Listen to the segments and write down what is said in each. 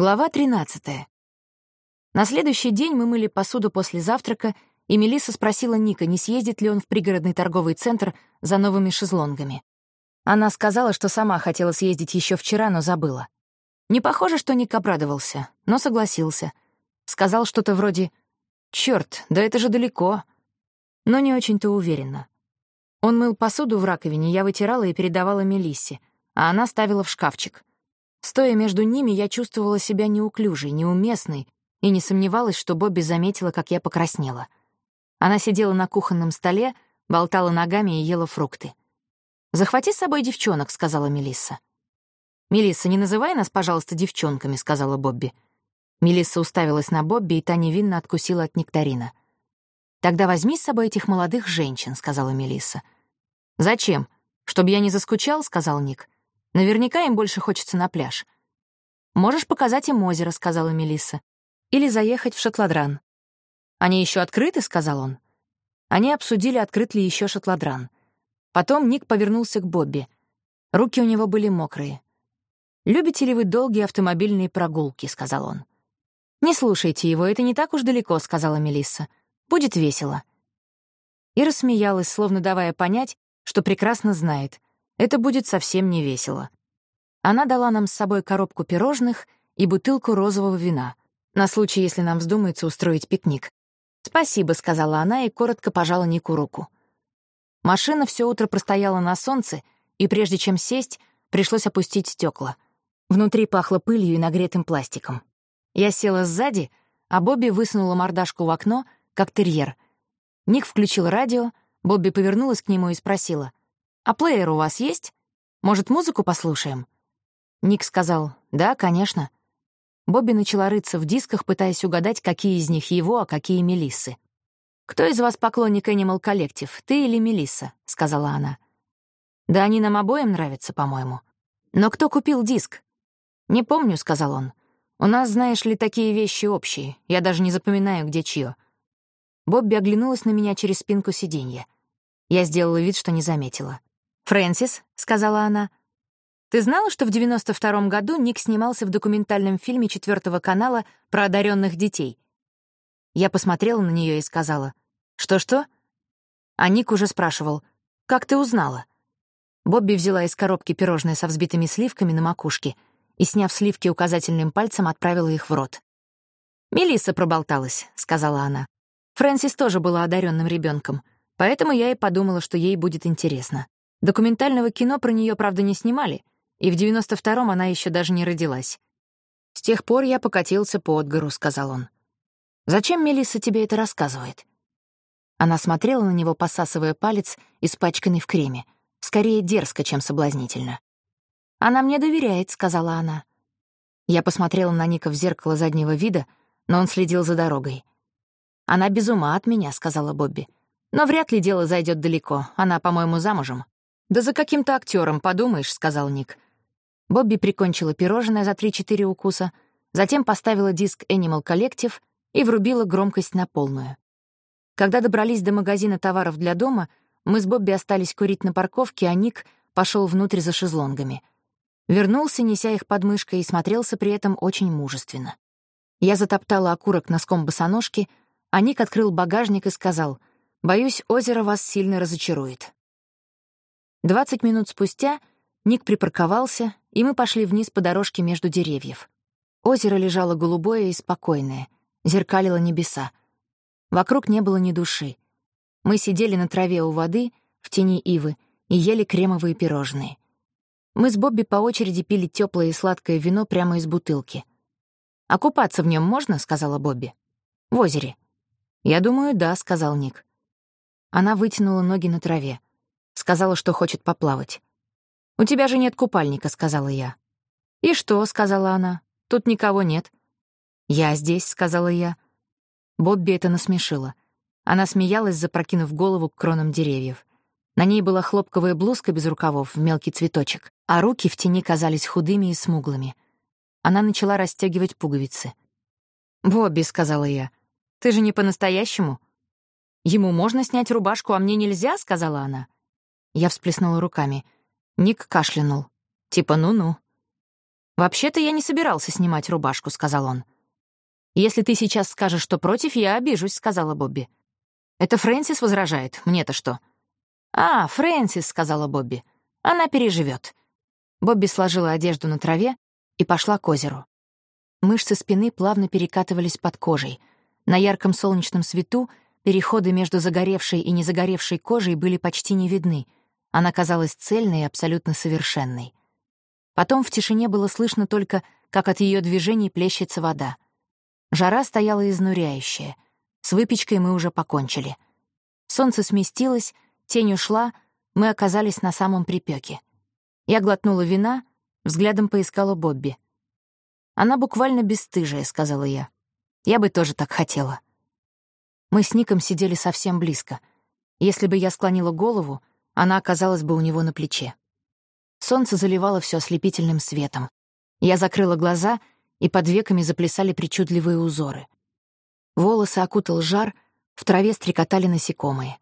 Глава 13. На следующий день мы мыли посуду после завтрака, и Мелисса спросила Ника, не съездит ли он в пригородный торговый центр за новыми шезлонгами. Она сказала, что сама хотела съездить еще вчера, но забыла. Не похоже, что Ник обрадовался, но согласился. Сказал что-то вроде «Чёрт, да это же далеко», но не очень-то уверенно. Он мыл посуду в раковине, я вытирала и передавала Мелиссе, а она ставила в шкафчик. Стоя между ними, я чувствовала себя неуклюжей, неуместной и не сомневалась, что Бобби заметила, как я покраснела. Она сидела на кухонном столе, болтала ногами и ела фрукты. «Захвати с собой девчонок», — сказала Мелисса. «Мелисса, не называй нас, пожалуйста, девчонками», — сказала Бобби. Мелисса уставилась на Бобби, и та невинно откусила от нектарина. «Тогда возьми с собой этих молодых женщин», — сказала Мелисса. «Зачем? Чтобы я не заскучал?» — сказал Ник. Наверняка им больше хочется на пляж. «Можешь показать им озеро», — сказала Мелисса. «Или заехать в Шотладран». «Они еще открыты?» — сказал он. Они обсудили, открыт ли еще Шотладран. Потом Ник повернулся к Бобби. Руки у него были мокрые. «Любите ли вы долгие автомобильные прогулки?» — сказал он. «Не слушайте его, это не так уж далеко», — сказала Мелисса. «Будет весело». И рассмеялась, словно давая понять, что прекрасно знает. Это будет совсем не весело. Она дала нам с собой коробку пирожных и бутылку розового вина, на случай, если нам вздумается устроить пикник. «Спасибо», — сказала она и коротко пожала Нику руку. Машина все утро простояла на солнце, и прежде чем сесть, пришлось опустить стекла. Внутри пахло пылью и нагретым пластиком. Я села сзади, а Бобби высунула мордашку в окно, как терьер. Ник включил радио, Бобби повернулась к нему и спросила, «А плеер у вас есть? Может, музыку послушаем?» Ник сказал, «Да, конечно». Бобби начала рыться в дисках, пытаясь угадать, какие из них его, а какие Мелиссы. «Кто из вас поклонник Animal Collective, ты или Мелисса?» — сказала она. «Да они нам обоим нравятся, по-моему. Но кто купил диск?» «Не помню», — сказал он. «У нас, знаешь ли, такие вещи общие. Я даже не запоминаю, где чье». Бобби оглянулась на меня через спинку сиденья. Я сделала вид, что не заметила. «Фрэнсис», — сказала она, — «ты знала, что в 92-м году Ник снимался в документальном фильме четвертого канала про одаренных детей?» Я посмотрела на нее и сказала, «Что-что?» А Ник уже спрашивал, «Как ты узнала?» Бобби взяла из коробки пирожное со взбитыми сливками на макушке и, сняв сливки указательным пальцем, отправила их в рот. «Мелисса проболталась», — сказала она. Фрэнсис тоже была одаренным ребенком, поэтому я и подумала, что ей будет интересно. Документального кино про нее, правда, не снимали, и в 92-м она еще даже не родилась. «С тех пор я покатился по Отгару», — сказал он. «Зачем Мелисса тебе это рассказывает?» Она смотрела на него, посасывая палец, испачканный в креме. Скорее дерзко, чем соблазнительно. «Она мне доверяет», — сказала она. Я посмотрела на Ника в зеркало заднего вида, но он следил за дорогой. «Она без ума от меня», — сказала Бобби. «Но вряд ли дело зайдет далеко. Она, по-моему, замужем». «Да за каким-то актером, подумаешь», — сказал Ник. Бобби прикончила пирожное за 3-4 укуса, затем поставила диск Animal Collective и врубила громкость на полную. Когда добрались до магазина товаров для дома, мы с Бобби остались курить на парковке, а Ник пошел внутрь за шезлонгами. Вернулся, неся их под мышкой, и смотрелся при этом очень мужественно. Я затоптала окурок носком босоножки, а Ник открыл багажник и сказал, «Боюсь, озеро вас сильно разочарует». Двадцать минут спустя Ник припарковался, и мы пошли вниз по дорожке между деревьев. Озеро лежало голубое и спокойное, зеркалило небеса. Вокруг не было ни души. Мы сидели на траве у воды, в тени ивы, и ели кремовые пирожные. Мы с Бобби по очереди пили теплое и сладкое вино прямо из бутылки. «А купаться в нем можно?» — сказала Бобби. «В озере». «Я думаю, да», — сказал Ник. Она вытянула ноги на траве. Сказала, что хочет поплавать. «У тебя же нет купальника», — сказала я. «И что?» — сказала она. «Тут никого нет». «Я здесь», — сказала я. Бобби это насмешила. Она смеялась, запрокинув голову к кронам деревьев. На ней была хлопковая блузка без рукавов в мелкий цветочек, а руки в тени казались худыми и смуглыми. Она начала расстегивать пуговицы. «Бобби», — сказала я, — «ты же не по-настоящему?» «Ему можно снять рубашку, а мне нельзя?» — сказала она. Я всплеснула руками. Ник кашлянул. Типа ну-ну. «Вообще-то я не собирался снимать рубашку», — сказал он. «Если ты сейчас скажешь, что против, я обижусь», — сказала Бобби. «Это Фрэнсис возражает, мне-то что?» «А, Фрэнсис», — сказала Бобби. «Она переживет. Бобби сложила одежду на траве и пошла к озеру. Мышцы спины плавно перекатывались под кожей. На ярком солнечном свету переходы между загоревшей и незагоревшей кожей были почти не видны. Она казалась цельной и абсолютно совершенной. Потом в тишине было слышно только, как от ее движений плещется вода. Жара стояла изнуряющая. С выпечкой мы уже покончили. Солнце сместилось, тень ушла, мы оказались на самом припеке. Я глотнула вина, взглядом поискала Бобби. «Она буквально бесстыжая», — сказала я. «Я бы тоже так хотела». Мы с Ником сидели совсем близко. Если бы я склонила голову, она оказалась бы у него на плече. Солнце заливало все ослепительным светом. Я закрыла глаза, и под веками заплясали причудливые узоры. Волосы окутал жар, в траве стрекотали насекомые.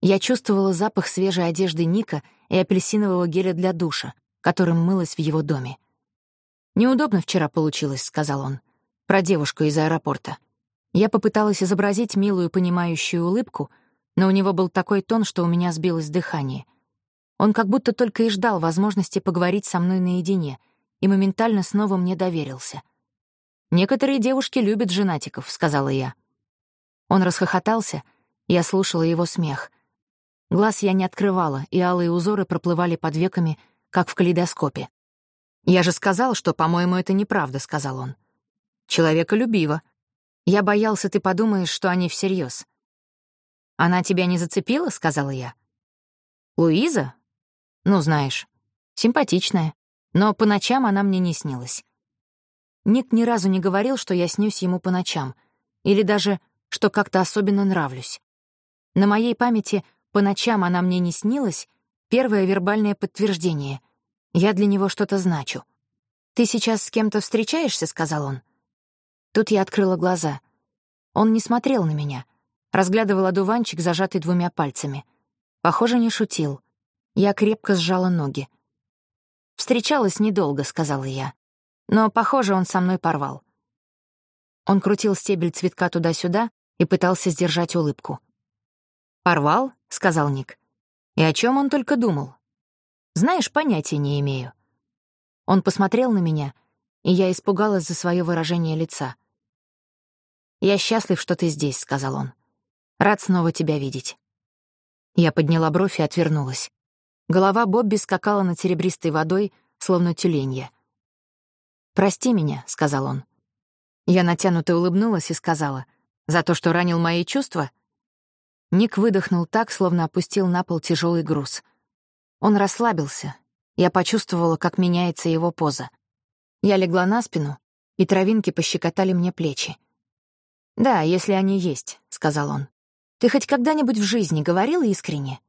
Я чувствовала запах свежей одежды Ника и апельсинового геля для душа, которым мылась в его доме. «Неудобно вчера получилось», — сказал он, — «про девушку из аэропорта». Я попыталась изобразить милую понимающую улыбку, но у него был такой тон, что у меня сбилось дыхание — он как будто только и ждал возможности поговорить со мной наедине и моментально снова мне доверился. «Некоторые девушки любят женатиков», — сказала я. Он расхохотался, я слушала его смех. Глаз я не открывала, и алые узоры проплывали под веками, как в калейдоскопе. «Я же сказал, что, по-моему, это неправда», — сказал он. «Человеколюбиво. Я боялся, ты подумаешь, что они всерьез. «Она тебя не зацепила?» — сказала я. «Луиза? Ну, знаешь, симпатичная. Но по ночам она мне не снилась. Ник ни разу не говорил, что я снюсь ему по ночам, или даже, что как-то особенно нравлюсь. На моей памяти «по ночам она мне не снилась» — первое вербальное подтверждение. Я для него что-то значу. «Ты сейчас с кем-то встречаешься?» — сказал он. Тут я открыла глаза. Он не смотрел на меня, разглядывал одуванчик, зажатый двумя пальцами. Похоже, не шутил. Я крепко сжала ноги. «Встречалась недолго», — сказала я. «Но, похоже, он со мной порвал». Он крутил стебель цветка туда-сюда и пытался сдержать улыбку. «Порвал?» — сказал Ник. «И о чем он только думал?» «Знаешь, понятия не имею». Он посмотрел на меня, и я испугалась за свое выражение лица. «Я счастлив, что ты здесь», — сказал он. «Рад снова тебя видеть». Я подняла бровь и отвернулась. Голова Бобби скакала над серебристой водой, словно тюленья. «Прости меня», — сказал он. Я натянуто улыбнулась и сказала, «За то, что ранил мои чувства?» Ник выдохнул так, словно опустил на пол тяжелый груз. Он расслабился. Я почувствовала, как меняется его поза. Я легла на спину, и травинки пощекотали мне плечи. «Да, если они есть», — сказал он. «Ты хоть когда-нибудь в жизни говорил искренне?»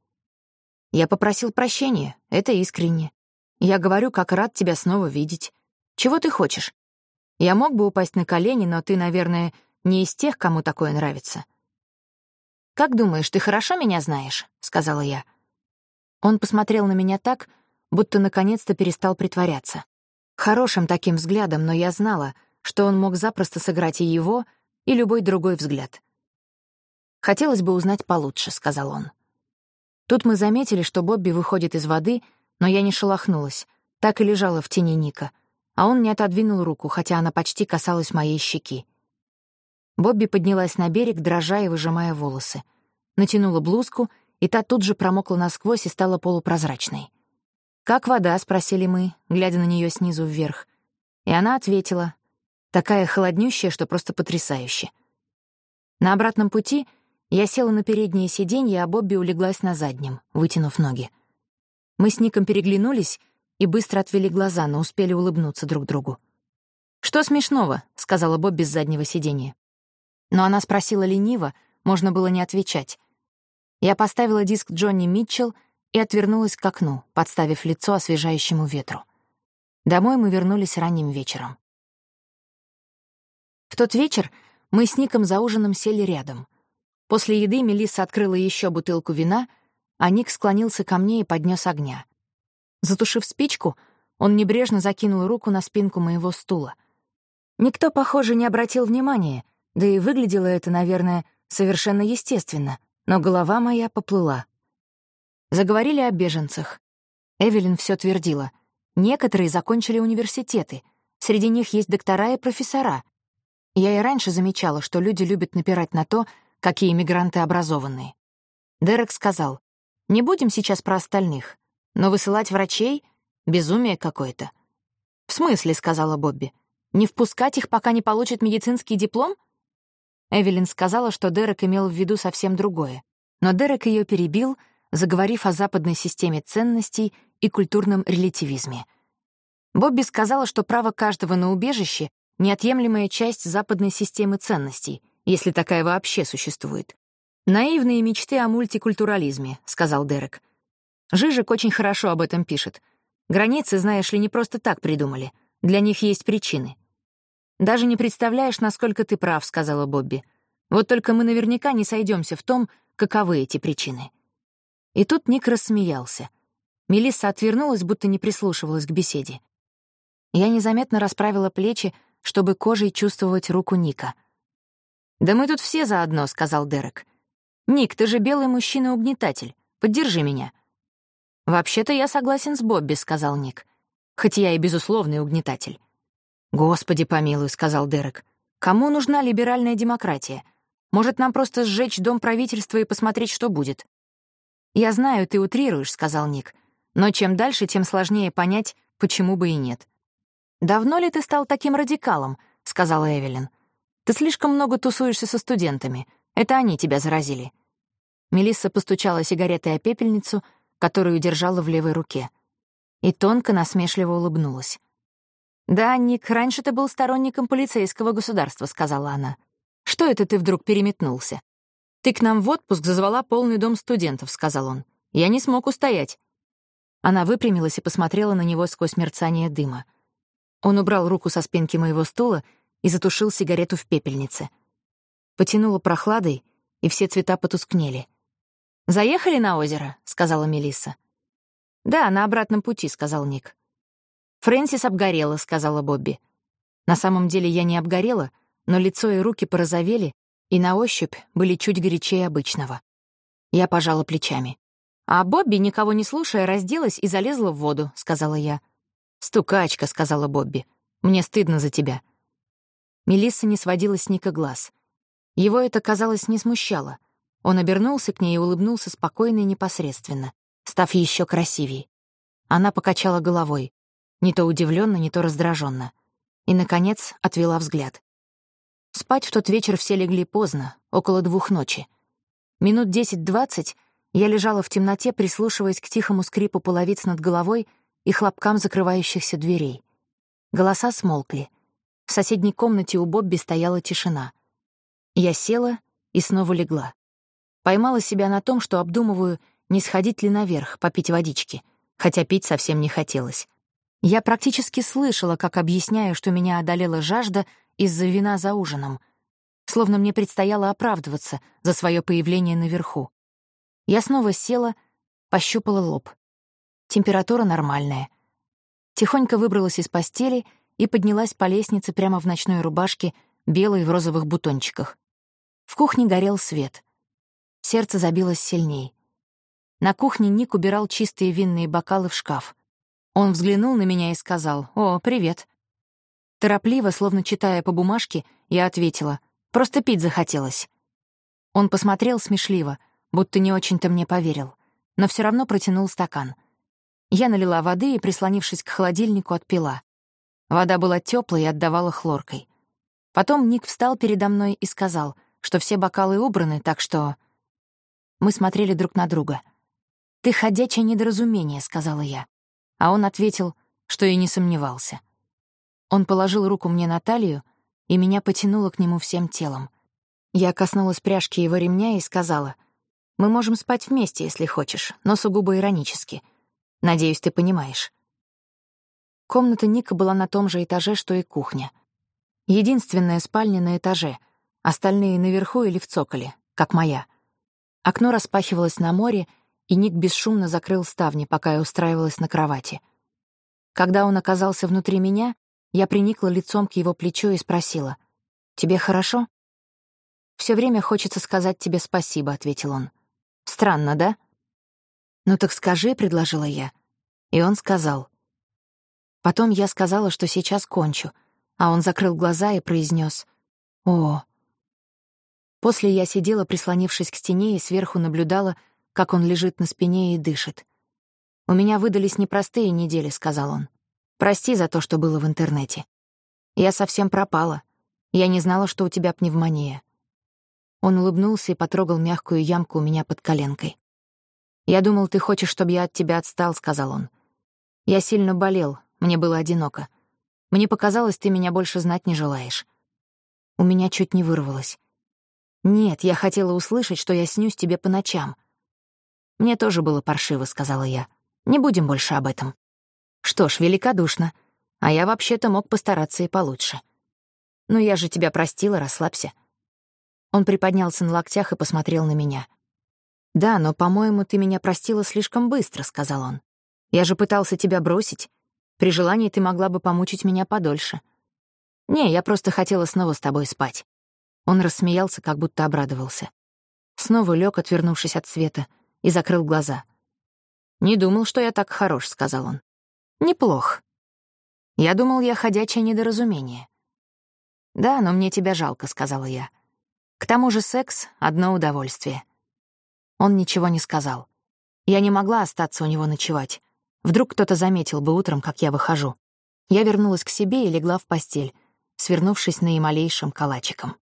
Я попросил прощения, это искренне. Я говорю, как рад тебя снова видеть. Чего ты хочешь? Я мог бы упасть на колени, но ты, наверное, не из тех, кому такое нравится. «Как думаешь, ты хорошо меня знаешь?» — сказала я. Он посмотрел на меня так, будто наконец-то перестал притворяться. Хорошим таким взглядом, но я знала, что он мог запросто сыграть и его, и любой другой взгляд. «Хотелось бы узнать получше», — сказал он. Тут мы заметили, что Бобби выходит из воды, но я не шелохнулась, так и лежала в тени Ника, а он не отодвинул руку, хотя она почти касалась моей щеки. Бобби поднялась на берег, дрожа и выжимая волосы. Натянула блузку, и та тут же промокла насквозь и стала полупрозрачной. «Как вода?» — спросили мы, глядя на нее снизу вверх. И она ответила, такая холоднющая, что просто потрясающе. На обратном пути — я села на переднее сиденье, а Бобби улеглась на заднем, вытянув ноги. Мы с Ником переглянулись и быстро отвели глаза, но успели улыбнуться друг другу. «Что смешного?» — сказала Бобби с заднего сиденья. Но она спросила лениво, можно было не отвечать. Я поставила диск Джонни Митчелл и отвернулась к окну, подставив лицо освежающему ветру. Домой мы вернулись ранним вечером. В тот вечер мы с Ником за ужином сели рядом. После еды Мелисса открыла еще бутылку вина, а Ник склонился ко мне и поднес огня. Затушив спичку, Он небрежно закинул руку на спинку моего стула. Никто, похоже, не обратил внимания, да и выглядело это, наверное, совершенно естественно, но голова моя поплыла. Заговорили о беженцах. Эвелин все твердила. Некоторые закончили университеты. Среди них есть доктора и профессора. Я и раньше замечала, что люди любят напирать на то, какие мигранты образованные. Дерек сказал, «Не будем сейчас про остальных, но высылать врачей — безумие какое-то». «В смысле?» — сказала Бобби. «Не впускать их, пока не получат медицинский диплом?» Эвелин сказала, что Дерек имел в виду совсем другое. Но Дерек ее перебил, заговорив о западной системе ценностей и культурном релятивизме. Бобби сказала, что право каждого на убежище — неотъемлемая часть западной системы ценностей, если такая вообще существует. «Наивные мечты о мультикультурализме», — сказал Дерек. Жижик очень хорошо об этом пишет. Границы, знаешь ли, не просто так придумали. Для них есть причины. «Даже не представляешь, насколько ты прав», — сказала Бобби. «Вот только мы наверняка не сойдемся в том, каковы эти причины». И тут Ник рассмеялся. Мелисса отвернулась, будто не прислушивалась к беседе. Я незаметно расправила плечи, чтобы кожей чувствовать руку Ника. «Да мы тут все заодно», — сказал Дерек. «Ник, ты же белый мужчина-угнетатель. Поддержи меня». «Вообще-то я согласен с Бобби», — сказал Ник. «Хоть я и безусловный угнетатель». «Господи помилуй», — сказал Дерек. «Кому нужна либеральная демократия? Может, нам просто сжечь дом правительства и посмотреть, что будет?» «Я знаю, ты утрируешь», — сказал Ник. «Но чем дальше, тем сложнее понять, почему бы и нет». «Давно ли ты стал таким радикалом?» — сказала Эвелин. «Ты слишком много тусуешься со студентами. Это они тебя заразили». Мелисса постучала сигаретой о пепельницу, которую держала в левой руке. И тонко насмешливо улыбнулась. «Да, Ник, раньше ты был сторонником полицейского государства», — сказала она. «Что это ты вдруг переметнулся?» «Ты к нам в отпуск зазвала полный дом студентов», — сказал он. «Я не смог устоять». Она выпрямилась и посмотрела на него сквозь мерцание дыма. Он убрал руку со спинки моего стула и затушил сигарету в пепельнице. Потянуло прохладой, и все цвета потускнели. «Заехали на озеро?» — сказала Мелисса. «Да, на обратном пути», — сказал Ник. «Фрэнсис обгорела», — сказала Бобби. На самом деле я не обгорела, но лицо и руки порозовели и на ощупь были чуть горячее обычного. Я пожала плечами. «А Бобби, никого не слушая, разделась и залезла в воду», — сказала я. «Стукачка», — сказала Бобби. «Мне стыдно за тебя». Мелисса не сводила с Ника глаз. Его это, казалось, не смущало. Он обернулся к ней и улыбнулся спокойно и непосредственно, став еще красивее. Она покачала головой не то удивленно, не то раздраженно. И, наконец, отвела взгляд. Спать в тот вечер все легли поздно, около двух ночи. Минут десять-двадцать я лежала в темноте, прислушиваясь к тихому скрипу половиц над головой и хлопкам закрывающихся дверей. Голоса смолкли. В соседней комнате у Бобби стояла тишина. Я села и снова легла. Поймала себя на том, что обдумываю, не сходить ли наверх, попить водички, хотя пить совсем не хотелось. Я практически слышала, как объясняю, что меня одолела жажда из-за вина за ужином, словно мне предстояло оправдываться за свое появление наверху. Я снова села, пощупала лоб. Температура нормальная. Тихонько выбралась из постели и поднялась по лестнице прямо в ночной рубашке, белой в розовых бутончиках. В кухне горел свет. Сердце забилось сильней. На кухне Ник убирал чистые винные бокалы в шкаф — он взглянул на меня и сказал «О, привет». Торопливо, словно читая по бумажке, я ответила «Просто пить захотелось». Он посмотрел смешливо, будто не очень-то мне поверил, но все равно протянул стакан. Я налила воды и, прислонившись к холодильнику, отпила. Вода была теплой и отдавала хлоркой. Потом Ник встал передо мной и сказал, что все бокалы убраны, так что... Мы смотрели друг на друга. «Ты ходячее недоразумение», — сказала я а он ответил, что и не сомневался. Он положил руку мне на талию, и меня потянуло к нему всем телом. Я коснулась пряжки его ремня и сказала, «Мы можем спать вместе, если хочешь, но сугубо иронически. Надеюсь, ты понимаешь». Комната Ника была на том же этаже, что и кухня. Единственная спальня на этаже, остальные наверху или в цоколе, как моя. Окно распахивалось на море, и Ник бесшумно закрыл ставни, пока я устраивалась на кровати. Когда он оказался внутри меня, я приникла лицом к его плечу и спросила, «Тебе хорошо?» «Все время хочется сказать тебе спасибо», — ответил он. «Странно, да?» «Ну так скажи», — предложила я. И он сказал. Потом я сказала, что сейчас кончу, а он закрыл глаза и произнес: «О». После я сидела, прислонившись к стене, и сверху наблюдала, как он лежит на спине и дышит. «У меня выдались непростые недели», — сказал он. «Прости за то, что было в интернете. Я совсем пропала. Я не знала, что у тебя пневмония». Он улыбнулся и потрогал мягкую ямку у меня под коленкой. «Я думал, ты хочешь, чтобы я от тебя отстал», — сказал он. «Я сильно болел, мне было одиноко. Мне показалось, ты меня больше знать не желаешь». У меня чуть не вырвалось. «Нет, я хотела услышать, что я снюсь тебе по ночам». «Мне тоже было паршиво», — сказала я. «Не будем больше об этом». «Что ж, великодушно. А я вообще-то мог постараться и получше». «Ну я же тебя простила, расслабься». Он приподнялся на локтях и посмотрел на меня. «Да, но, по-моему, ты меня простила слишком быстро», — сказал он. «Я же пытался тебя бросить. При желании ты могла бы помучить меня подольше». «Не, я просто хотела снова с тобой спать». Он рассмеялся, как будто обрадовался. Снова лег, отвернувшись от света, и закрыл глаза. «Не думал, что я так хорош», — сказал он. «Неплох. Я думал, я ходячее недоразумение». «Да, но мне тебя жалко», — сказала я. «К тому же секс — одно удовольствие». Он ничего не сказал. Я не могла остаться у него ночевать. Вдруг кто-то заметил бы утром, как я выхожу. Я вернулась к себе и легла в постель, свернувшись наималейшим калачиком.